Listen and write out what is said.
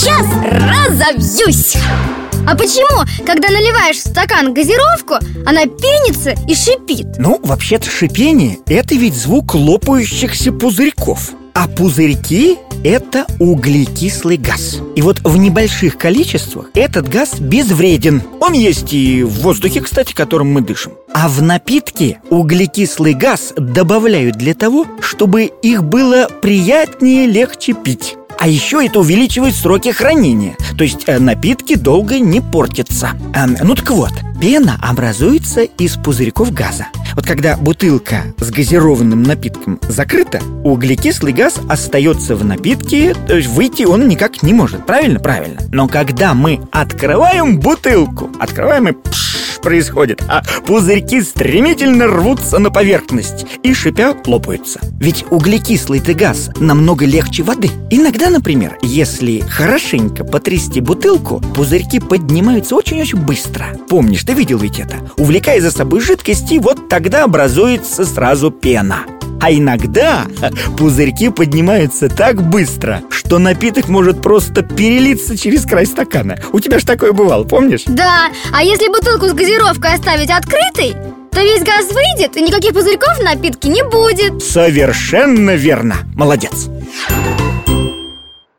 сейчас разобьюсь а почему, когда наливаешь в стакан газировку, она пенится и шипит? Ну, вообще-то шипение – это ведь звук лопающихся пузырьков. А пузырьки – это углекислый газ. И вот в небольших количествах этот газ безвреден. Он есть и в воздухе, кстати, которым мы дышим. А в напитке углекислый газ добавляют для того, чтобы их было приятнее легче пить а еще это увеличивает сроки хранения. То есть э, напитки долго не портятся. А, Ну так вот, пена образуется из пузырьков газа. Вот когда бутылка с газированным напитком закрыта Углекислый газ остается в напитке То есть выйти он никак не может. Правильно? Правильно. Но когда мы открываем бутылку Открываем и пш, происходит А пузырьки стремительно рвутся на поверхность И шипя лопаются Ведь углекислый-то газ намного легче воды Иногда например, если хорошенько потрясти бутылку, пузырьки поднимаются очень-очень быстро. Помнишь, ты видел ведь это? Увлекая за собой жидкости, вот тогда образуется сразу пена. А иногда пузырьки поднимаются так быстро, что напиток может просто перелиться через край стакана. У тебя же такое бывало, помнишь? Да, а если бутылку с газировкой оставить открытой, то весь газ выйдет, и никаких пузырьков в напитке не будет Совершенно верно, молодец